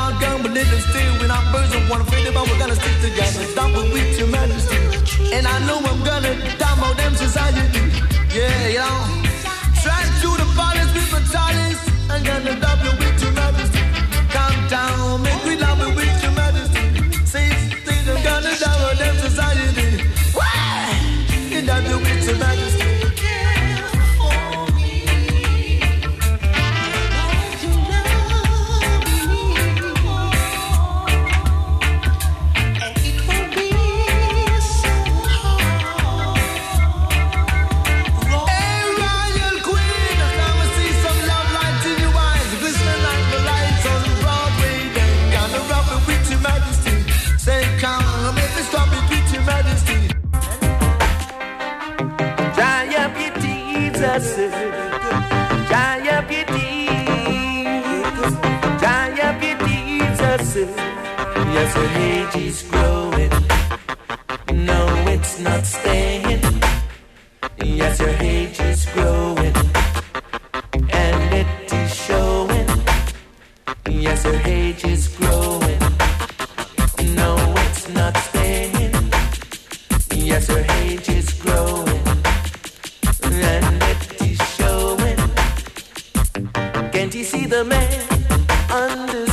doggone, but still. When I'm first, I wanna but we're gonna stick together. Stop it with your majesty. And I know I'm gonna dominate society. Yeah, you to the with. I'm gonna Growing. No, it's not staying. Yes, growing. And it is showing. Yes, growing. No, it's not staying. Yes, growing. And it is showing. Can't you see the man under?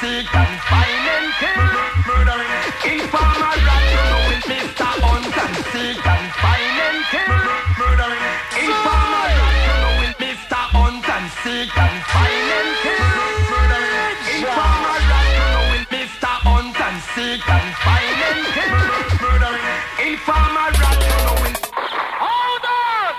seek and find and kill. Murdering. Informer rat, you know it's Mr. Hunt and seek and find and kill. Murdering. Informer rat, you know it's Mr. Hunt and seek and find and kill. Murdering. Informer rat, you know it's Mr. Hunt and seek and find and kill. Murdering. Informer rat, you know it's Hold on!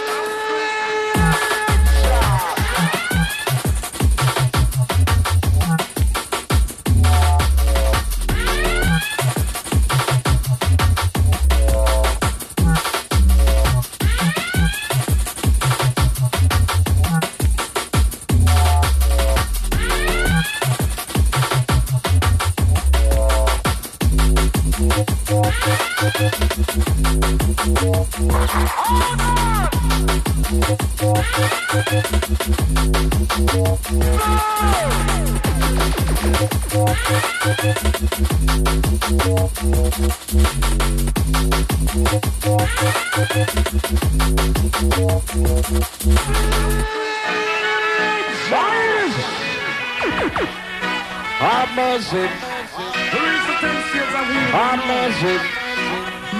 music.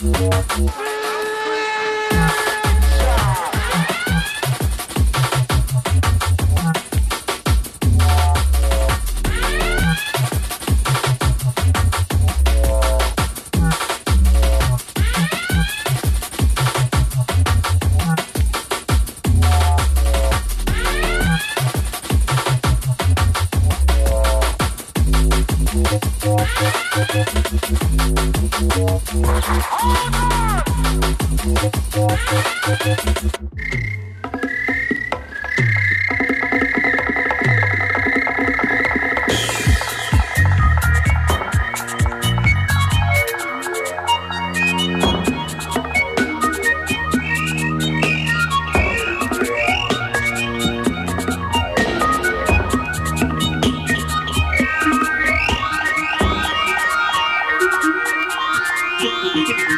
Música ちょちょ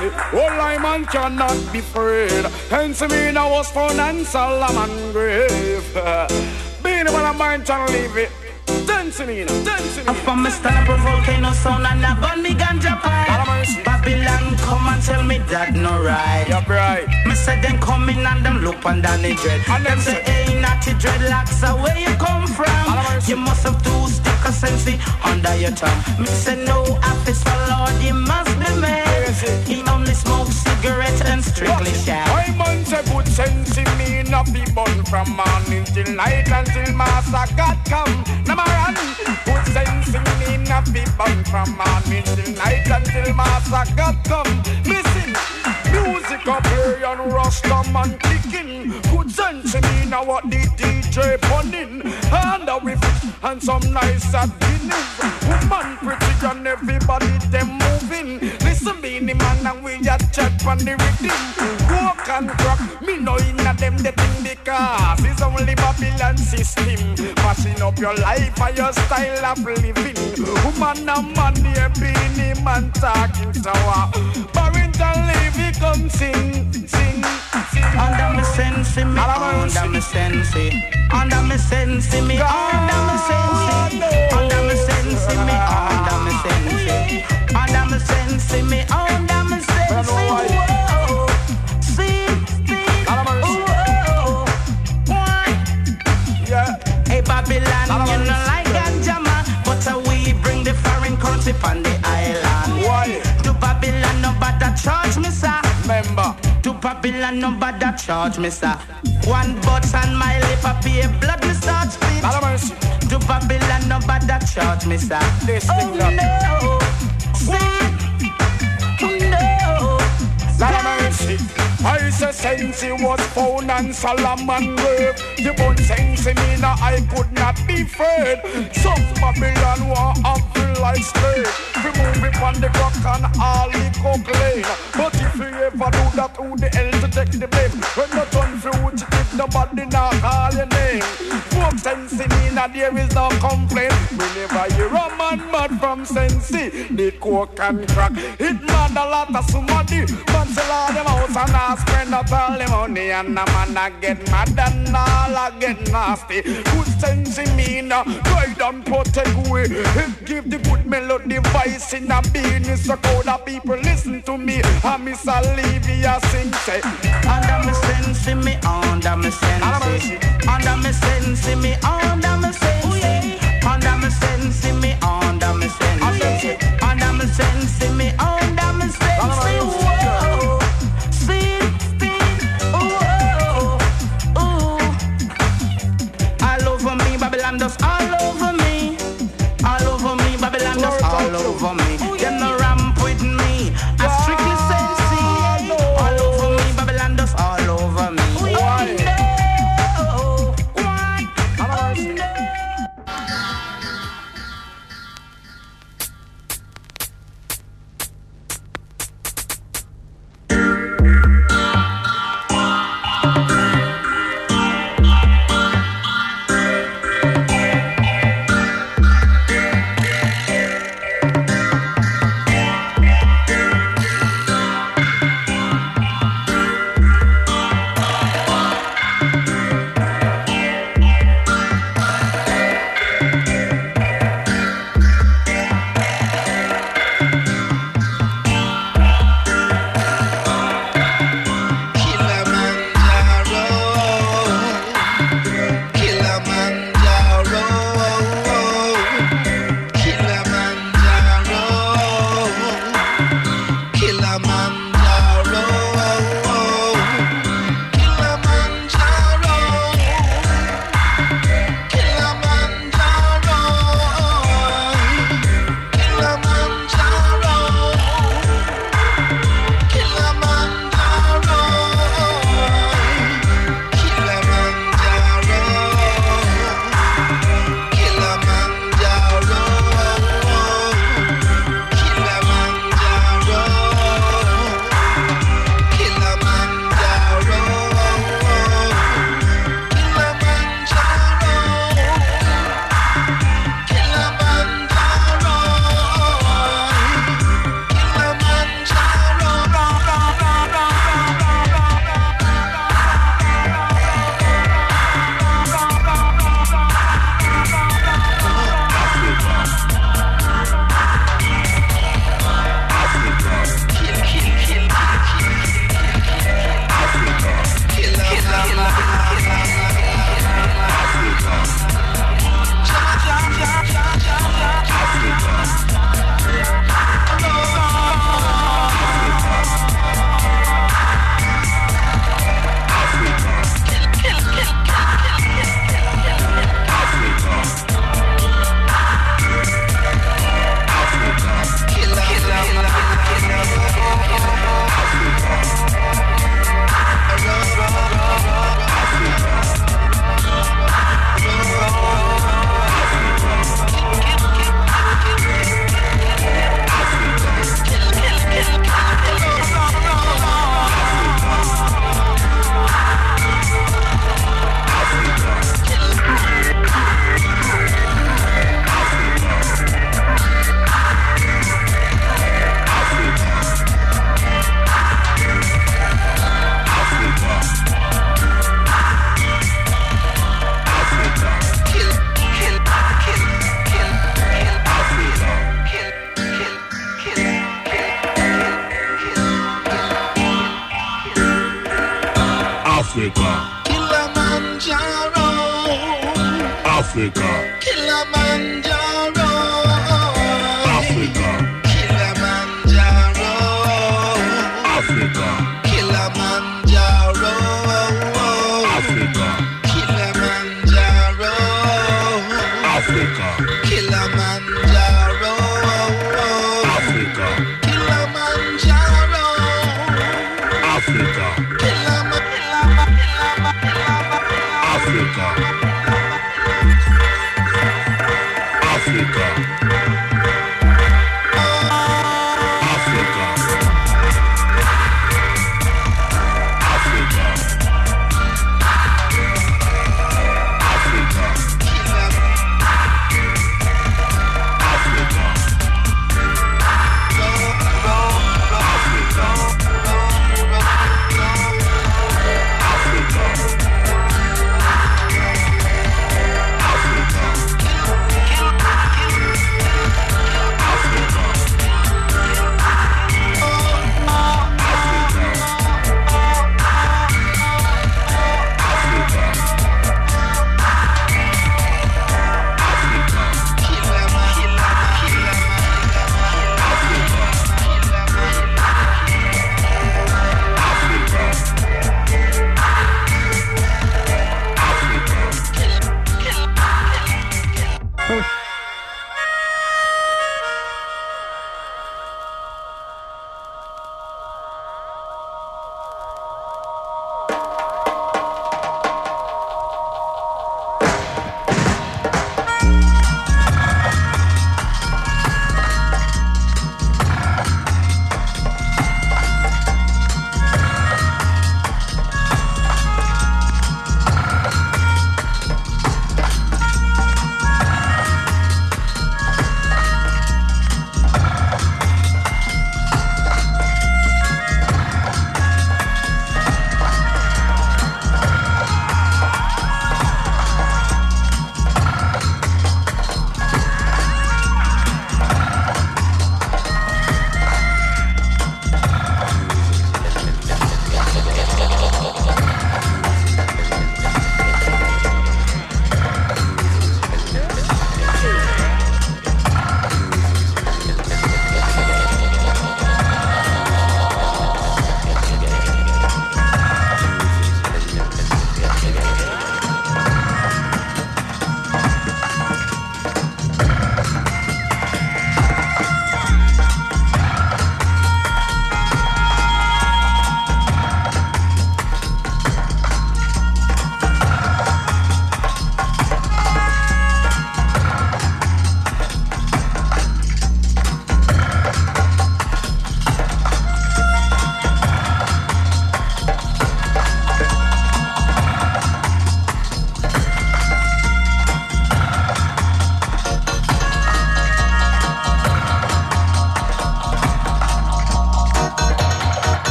All I man cannot be afraid. Hence me now was found and Solomon grave. Being when a mind can leave it. Dancing in, dancing in. From a stand up a volcano sound and a burn me ganja pipe. Babylon come and tell me that no right. You're right. Me say them come in and them look under the dread. And them say, hey, natty dreadlocks, uh, where you come from? You must have two stick of sense under your tongue. Me say no office for Lord, he must be made. He only smokes cigarettes and strictly shag. I man say good sense in me, not be born from morning till night until Master God come. Number one, good sense in me, not be born from morning till night until Master God come. Listen, music up play and Rasta man kicking. Good sense in me, now what the DJ punning. And a whip and some nice at Woman pretty and everybody them moving. Listen, the man and we a chat on the rhythm. Walk and crack, me know inna them the thing because it's only Babylon system. Mashing up your life and your style of living. Woman and man, yeah, being man talking tower. Parental leave, come sing, sing, sing. Under me sense me, under me sense Under me sense me, under me sense Babylon, nobody charge me, sir. One butt on my lip, I pay blood, me start spit. God have mercy. To Babylon, nobody charge me, sir. This oh, oh no, see, oh no, mercy. I say Sensi was found and Solomon grave. The bone Sensi me now I could not be afraid. Some Babylon like slave. Remove it from the rock and all the cook lane. But if you ever do that, who the hell to take the blame? When you turn fugitive, nobody now call your name. Folk Sensi now there is no complaint. Whenever you a man mad from Sensi, the coke and crack. It mad a lot of somebody. Man sell all them house and I spend up all the money and the man a get mad and all a get nasty. Good me now, guide and protect. It give the good melody voice in a business so crowd of people listen to me. And Miss Olivia sing say, under me sense me, under